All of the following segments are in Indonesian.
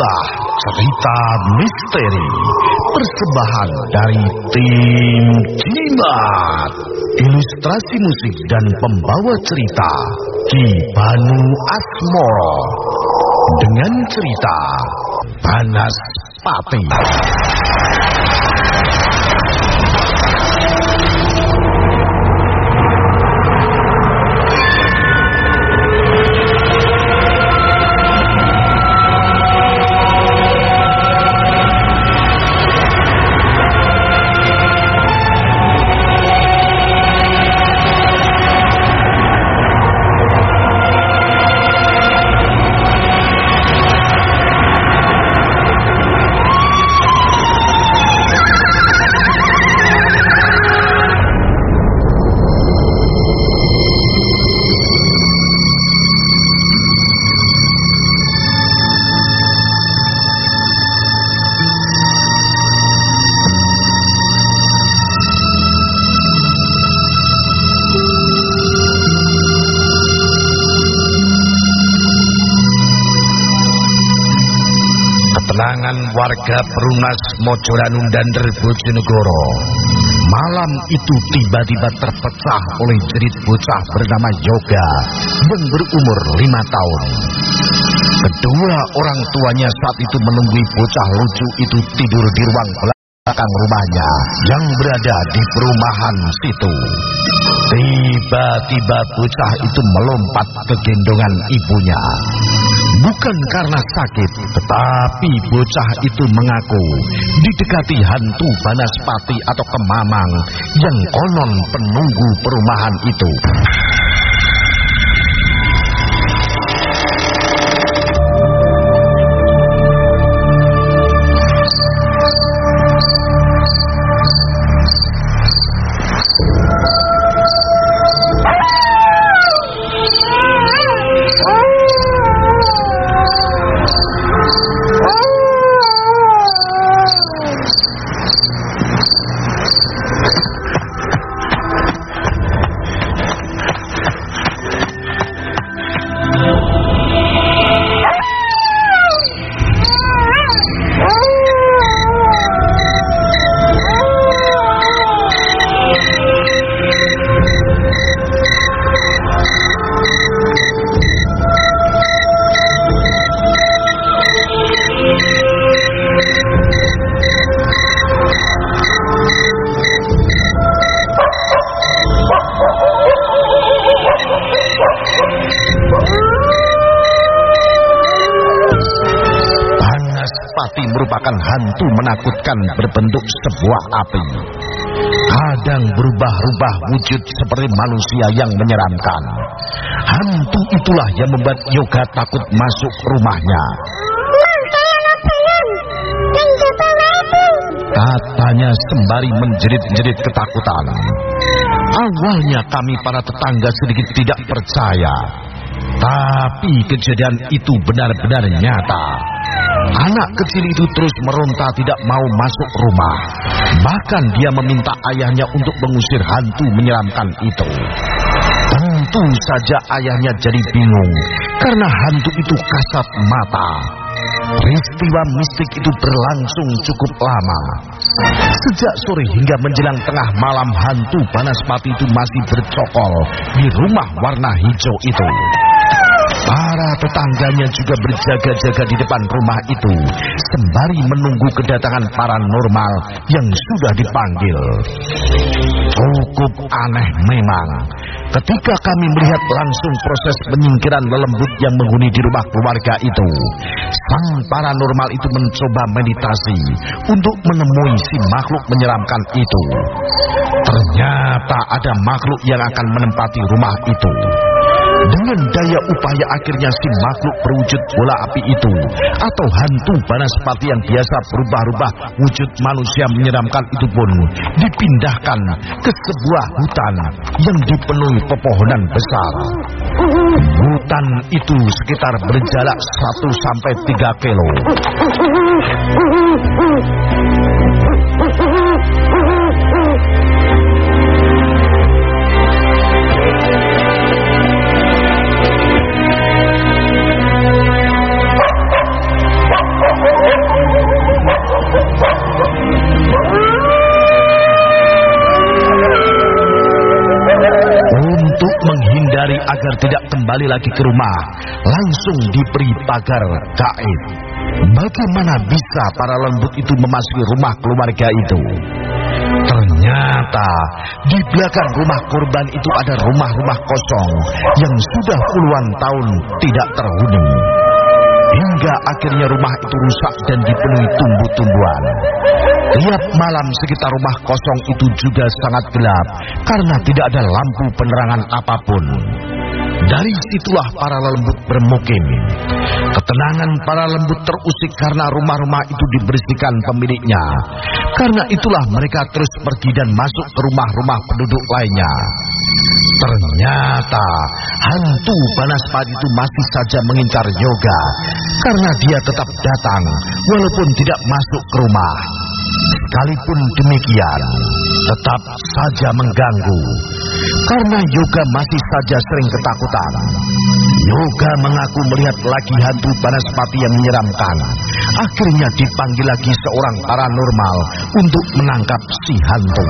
Cerita misteri persembahan dari tim Jimat. Ilustrasi musik dan pembawa cerita Ki Banu Asmoro. Dengan cerita Banas Pati. Warga Perunas Mojolanun dan Bojonegoro. Malam itu tiba-tiba terpecah oleh jerit bocah bernama Yoga yang berumur lima tahun. Kedua orang tuanya saat itu menunggu bocah lucu itu tidur di ruang belakang rumahnya yang berada di perumahan situ. Tiba-tiba bocah itu melompat ke gendongan ibunya. Bukan karena sakit, tetapi bocah itu mengaku didekati hantu Banaspati atau Kemamang yang konon penunggu perumahan itu. Banaspati merupakan hantu menakutkan berbentuk sebuah api. Kadang berubah-ubah wujud seperti manusia yang menyeramkan. Hantu itulah yang membuat Yoga takut masuk rumahnya. Katanya sembari menjerit-jerit ketakutan. Awalnya kami para tetangga sedikit tidak percaya. Tapi kejadian itu benar-benar nyata. Anak kecil itu terus meronta tidak mau masuk rumah. Bahkan dia meminta ayahnya untuk mengusir hantu menyeramkan itu. Tentu saja ayahnya jadi bingung karena hantu itu kasat mata. Peristiwa mistik itu berlangsung cukup lama. Sejak sore hingga menjelang tengah malam hantu Banaspati itu masih bercokol di rumah warna hijau itu. Para tetangganya juga berjaga-jaga di depan rumah itu sembari menunggu kedatangan paranormal yang sudah dipanggil. Cukup aneh memang. Ketika kami melihat langsung proses penyingkiran lelembut yang menghuni di rumah keluarga itu, sang paranormal itu mencoba meditasi untuk menemui si makhluk menyeramkan itu. Ternyata ada makhluk yang akan menempati rumah itu. Dengan daya upaya akhirnya si makhluk berwujud bola api itu atau hantu Banaspati yang biasa berubah-ubah wujud manusia menyeramkan itu pun dipindahkan ke sebuah hutan yang dipenuhi pepohonan besar. Hutan itu sekitar berjarak 1 sampai 3 kilo. Menghindari agar tidak kembali lagi ke rumah, langsung diberi pagar gaib. Bagaimana bisa para lembut itu memasuki rumah keluarga itu? Ternyata di belakang rumah korban itu ada rumah-rumah kosong yang sudah puluhan tahun tidak terhuni. Hingga akhirnya rumah itu rusak dan dipenuhi tumbuh-tumbuhan. Tiap malam sekitar rumah kosong itu juga sangat gelap karena tidak ada lampu penerangan apa pun. Dari situlah para lembut bermukim. Ketenangan para lembut terusik karena rumah-rumah itu dibersihkan pemiliknya. Karena itulah mereka terus pergi dan masuk ke rumah-rumah penduduk lainnya. Ternyata hantu Banaspati itu masih saja mengincar yoga karena dia tetap datang walaupun tidak masuk ke rumah. Sekalipun demikian, tetap saja mengganggu. Karena Yoga masih saja sering ketakutan. Yoga mengaku melihat lagi hantu Banaspati yang menyeramkan. Akhirnya dipanggil lagi seorang paranormal untuk menangkap si hantu.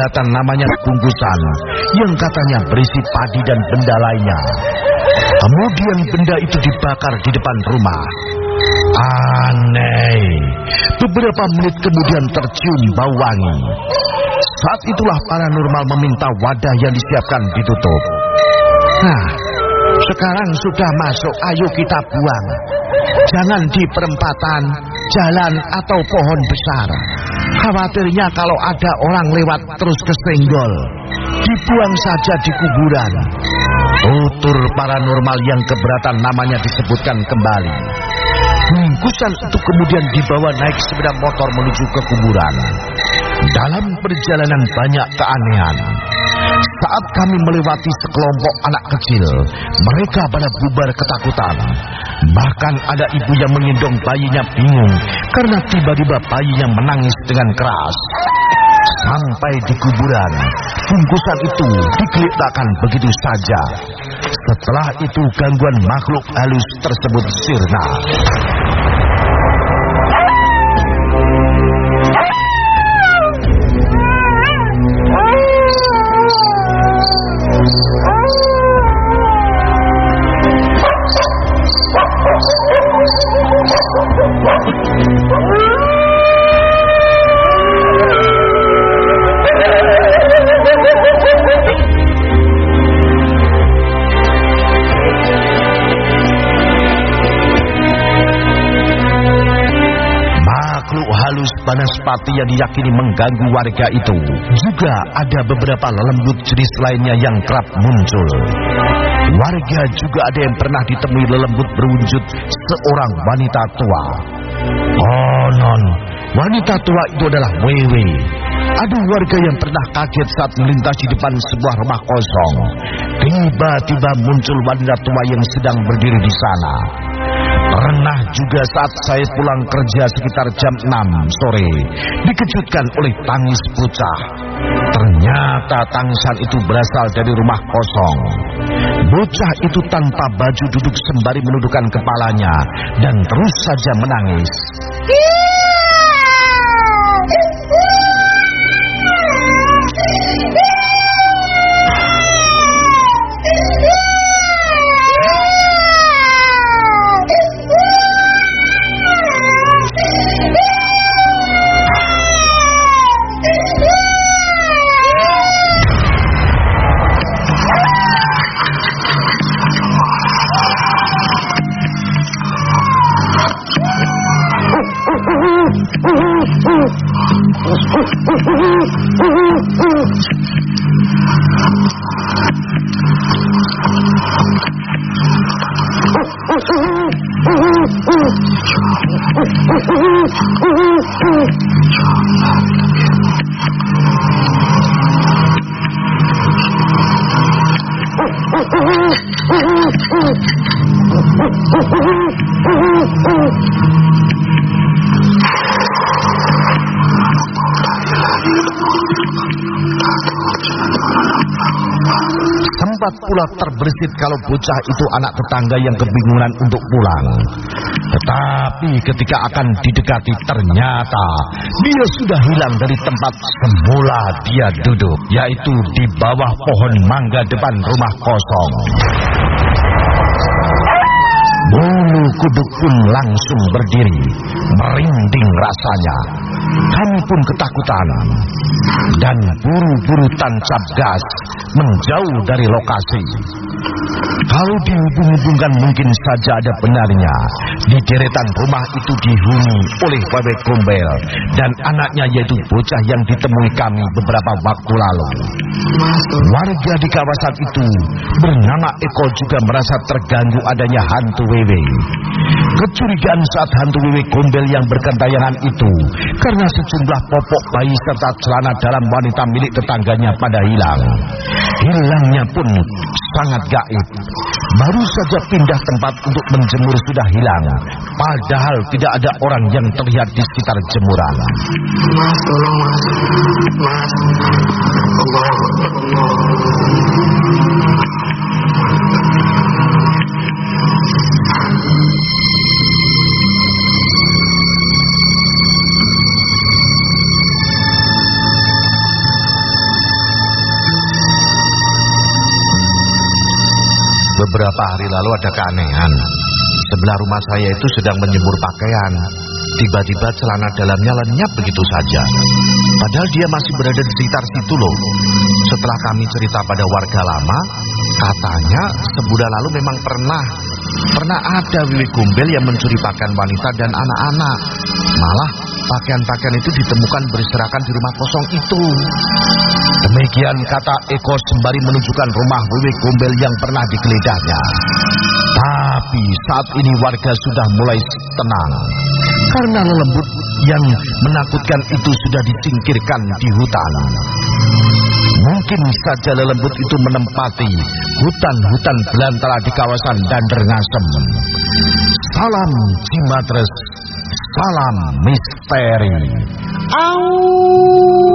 Keberatan namanya bungkusan yang katanya berisi padi dan benda lainnya. Kemudian benda itu dibakar di depan rumah. Aneh. Beberapa menit kemudian tercium bau wangi. Saat itulah paranormal meminta wadah yang disiapkan ditutup. Nah, sekarang sudah masuk, ayo kita buang. Jangan di perempatan, jalan atau pohon besar. Khawatirnya kalau ada orang lewat terus kesenggol. Dibuang saja di kuburan. Tutur paranormal yang keberatan namanya disebutkan kembali. Bungkusan itu kemudian dibawa naik sepeda motor menuju ke kuburan. Dalam perjalanan banyak keanehan. Saat kami melewati sekelompok anak kecil, mereka pada bubar ketakutan. Bahkan ada ibu yang menggendong bayinya bingung karena tiba-tiba bayinya menangis dengan keras. Sampai di kuburan, bungkusan itu digeletakkan begitu saja. Setelah itu gangguan makhluk halus tersebut sirna. Banaspati yang diyakini mengganggu warga itu. Juga ada beberapa lembut jenis lainnya yang kerap muncul. Warga juga ada yang pernah ditemui lelembut berwujud seorang wanita tua. Oh non, wanita tua itu adalah Wewe. Ada warga yang pernah kaget saat melintasi depan sebuah rumah kosong. Tiba-tiba muncul wanita tua yang sedang berdiri di sana. Pernah juga saat saya pulang kerja sekitar jam 6 sore, dikejutkan oleh tangis bocah. Ternyata tangisan itu berasal dari rumah kosong. Bocah itu tanpa baju duduk sembari menundukkan kepalanya dan terus saja menangis. Sempat pula terbersit kalau bocah itu anak tetangga yang kebingungan untuk pulang. Tetapi ketika akan didekati ternyata dia sudah hilang dari tempat semula dia duduk, yaitu di bawah pohon mangga depan rumah kosong. Bulu kuduk pun langsung berdiri, merinding rasanya. Kami pun ketakutan dan buru-buru tancap gas menjauh dari lokasi. Kalau dihubung-hubungkan mungkin saja ada benarnya. Di deretan rumah itu dihuni oleh Wewe Gombel dan anaknya yaitu bocah yang ditemui kami beberapa waktu lalu. Warga di kawasan itu bernama Eko juga merasa terganggu adanya hantu Wewe. Kecurigaan saat hantu Wewe Gombel yang berkentayangan itu karena sejumlah popok bayi serta celana dalam wanita milik tetangganya pada hilang. Hilangnya pun sangat gaib. Baru saja pindah tempat untuk menjemur sudah hilang. Padahal tidak ada orang yang terlihat di sekitar jemuran. Mas, tolong mas. Mas. Lalu ada keanehan. Sebelah rumah saya itu sedang menyemur pakaian. Tiba-tiba celana dalamnya lenyap begitu saja. Padahal dia masih berada di sekitar situ loh. Setelah kami cerita pada warga lama, katanya sebulan lalu memang pernah pernah ada Wiwi Gombel yang mencuri pakaian wanita dan anak-anak. Malah pakaian-pakaian itu ditemukan berserakan di rumah kosong itu. Demikian kata Eko sembari menunjukkan rumah Wiwi Gombel yang pernah digeledahnya. Tapi saat ini warga sudah mulai tenang. Karena lembut yang menakutkan itu sudah disingkirkan di hutan. Mungkin saja lelembut itu menempati hutan-hutan belantara di kawasan Dander Ngasem. Salam Cimatres, salam misteri. Au!